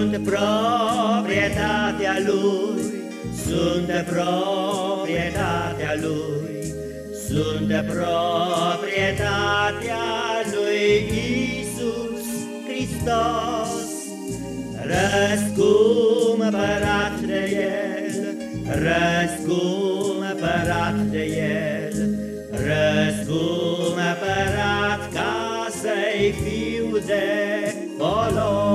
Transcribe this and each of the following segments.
Sunt proprietatea Lui, sunt proprietatea Lui, sunt proprietatea Lui Isus Hristos, răscumpărat de El, răscumpărat de El, răscumpărat ca să-i fiu de folos.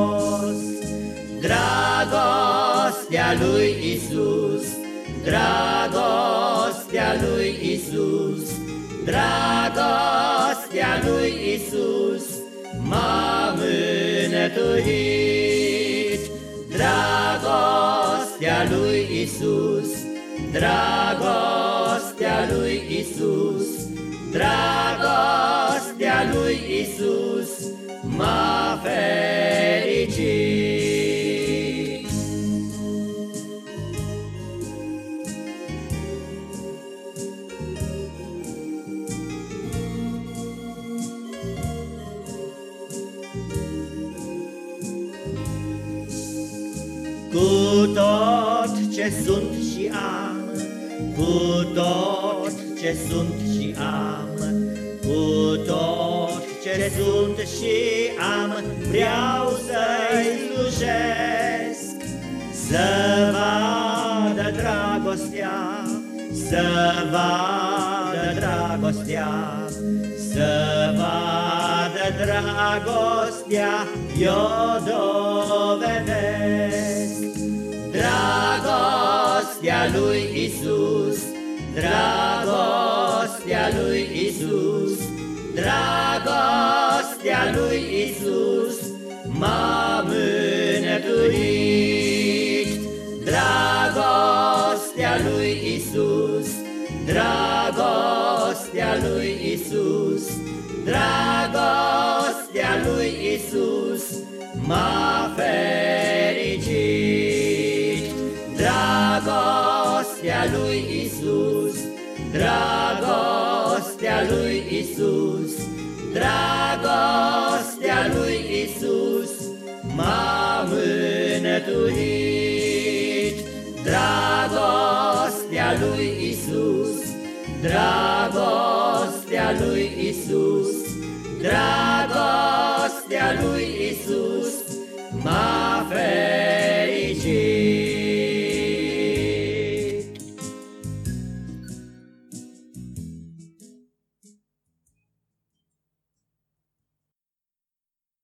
Dragostea lui Isus, dragostea lui Isus, dragostea lui Isus m-a mânătuit. Dragostea lui Isus, dragostea lui Isus, dragostea lui Isus m-a fericit. Cu tot ce sunt și am, cu tot ce sunt și am, cu tot ce sunt și am, vreau să-i slujesc, să vadă dragostea, să vadă dragostea, să vadă dragostea, eu dovedesc. Dragostea lui Isus, dragostea lui Isus, dragostea lui Isus m-a mânăturit. Dragostea lui Isus, dragostea lui Isus, dragostea lui Isus m-a lui Isus, dragostea lui Isus, dragostea lui Isus m-a mânăturit. Dragostea lui Isus, dragostea lui Isus, dragostea lui Isus m-a